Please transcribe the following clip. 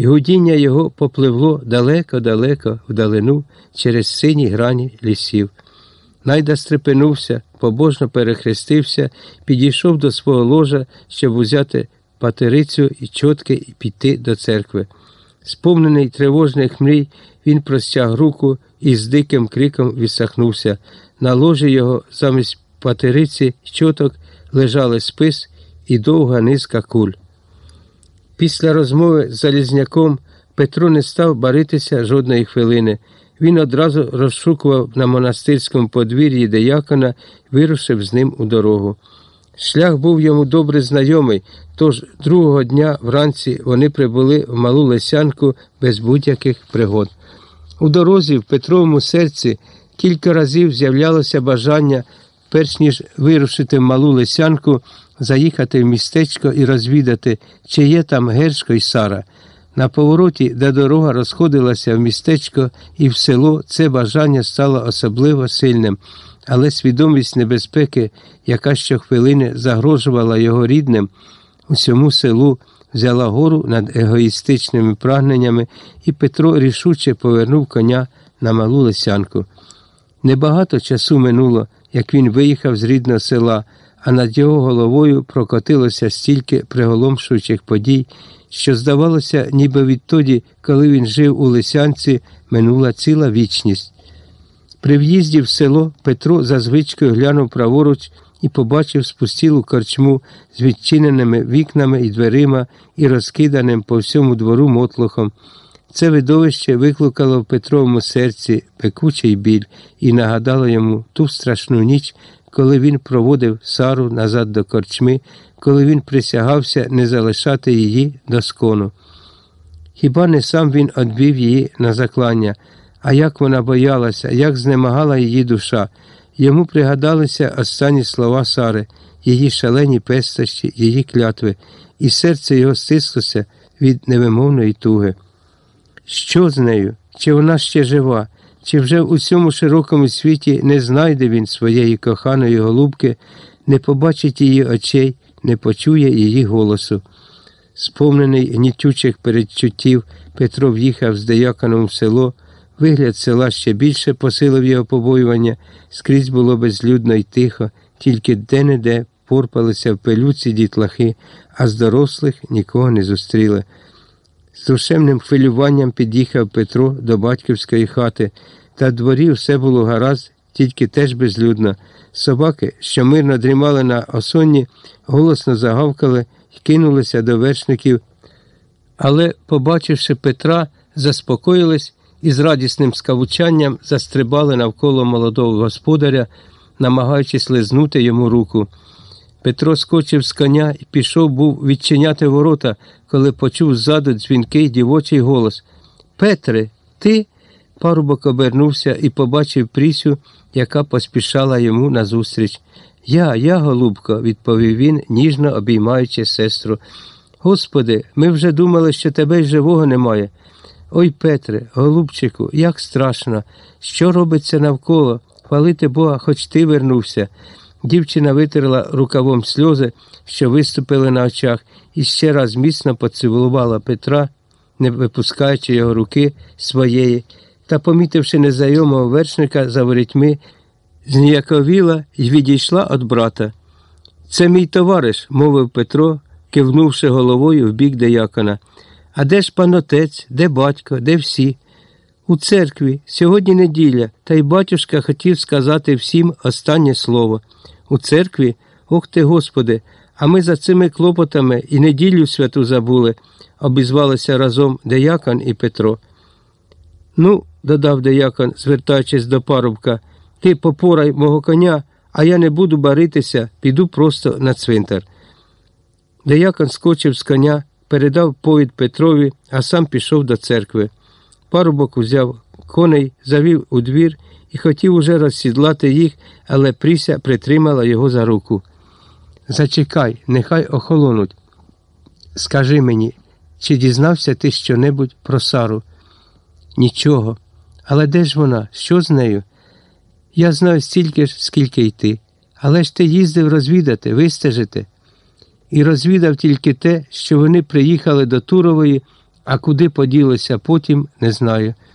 і гудіння його попливло далеко-далеко вдалину через сині грані лісів. Найда стрепенувся, побожно перехрестився, підійшов до свого ложа, щоб узяти патерицю і чотки і піти до церкви. Сповнений тривожних мрій, він простяг руку і з диким криком відсахнувся. На ложі його замість патериці чоток лежали спис і довга низка куль. Після розмови з Залізняком Петро не став баритися жодної хвилини. Він одразу розшукував на монастирському подвір'ї деякона вирушив з ним у дорогу. Шлях був йому добре знайомий, тож другого дня вранці вони прибули в малу Лесянку без будь-яких пригод. У дорозі в Петровому серці кілька разів з'являлося бажання, перш ніж вирушити в малу Лесянку, заїхати в містечко і розвідати, чи є там Гершко і Сара. На повороті, де дорога розходилася в містечко і в село, це бажання стало особливо сильним, але свідомість небезпеки, яка щохвилини загрожувала його рідним, усьому селу взяла гору над егоїстичними прагненнями, і Петро рішуче повернув коня на малу лисянку. Небагато часу минуло, як він виїхав з рідного села, а над його головою прокотилося стільки приголомшуючих подій, що здавалося, ніби відтоді, коли він жив у Лисянці, минула ціла вічність. При в'їзді в село Петро за звичкою глянув праворуч і побачив спустілу корчму з відчиненими вікнами і дверима і розкиданим по всьому двору мотлохом. Це видовище викликало в Петровому серці пекучий біль і нагадало йому ту страшну ніч, коли він проводив Сару назад до корчми, коли він присягався не залишати її до скону. Хіба не сам він одвів її на заклання, а як вона боялася, як знемагала її душа. Йому пригадалися останні слова Сари, її шалені пестощі, її клятви, і серце його стислося від невимовної туги. Що з нею? Чи вона ще жива? Чи вже у цьому широкому світі не знайде він своєї коханої голубки, не побачить її очей, не почує її голосу? Сповнений гнітючих передчуттів, Петро в'їхав з деяканом в село. Вигляд села ще більше посилив його побоювання, скрізь було безлюдно й тихо, тільки де-не-де порпалися в пелюці дітлахи, а з дорослих нікого не зустріли. З душевним хвилюванням під'їхав Петро до батьківської хати, та дворі все було гаразд, тільки теж безлюдно. Собаки, що мирно дрімали на осонні, голосно загавкали і кинулися до вершників, але, побачивши Петра, заспокоїлись і з радісним скавучанням застрибали навколо молодого господаря, намагаючись лизнути йому руку. Петро скочив з коня і пішов був відчиняти ворота, коли почув ззаду дзвінкий дівочий голос Петре, ти? Парубок обернувся і побачив Прісю, яка поспішала йому назустріч. Я, я, голубко, відповів він, ніжно обіймаючи сестру. Господи, ми вже думали, що тебе й живого немає. Ой, Петре, голубчику, як страшно, що робиться навколо? Хвалити Бога, хоч ти вернувся. Дівчина витерла рукавом сльози, що виступили на очах, і ще раз міцно поцілувала Петра, не випускаючи його руки своєї, та, помітивши незнайомого вершника за ворітьми, зніяковіла і відійшла від брата. Це мій товариш, мовив Петро, кивнувши головою в бік деякона. А де ж панотець, де батько, де всі? У церкві сьогодні неділя, та й батюшка хотів сказати всім останнє слово. У церкві, ох ти, Господи, а ми за цими клопотами і неділю святу забули, обізвалися разом деякон і Петро. Ну, додав деякон, звертаючись до парубка, ти попорай мого коня, а я не буду баритися, піду просто на цвинтар. Деякон скочив з коня, передав повід Петрові, а сам пішов до церкви. Парубок узяв коней, завів у двір і хотів уже розсідлати їх, але Пріся притримала його за руку. Зачекай, нехай охолонуть. Скажи мені, чи дізнався ти щонебудь про Сару? Нічого. Але де ж вона? Що з нею? Я знаю стільки ж, скільки й ти. Але ж ти їздив розвідати, вистежити. І розвідав тільки те, що вони приїхали до Турової А куди поділося потім, не знаю.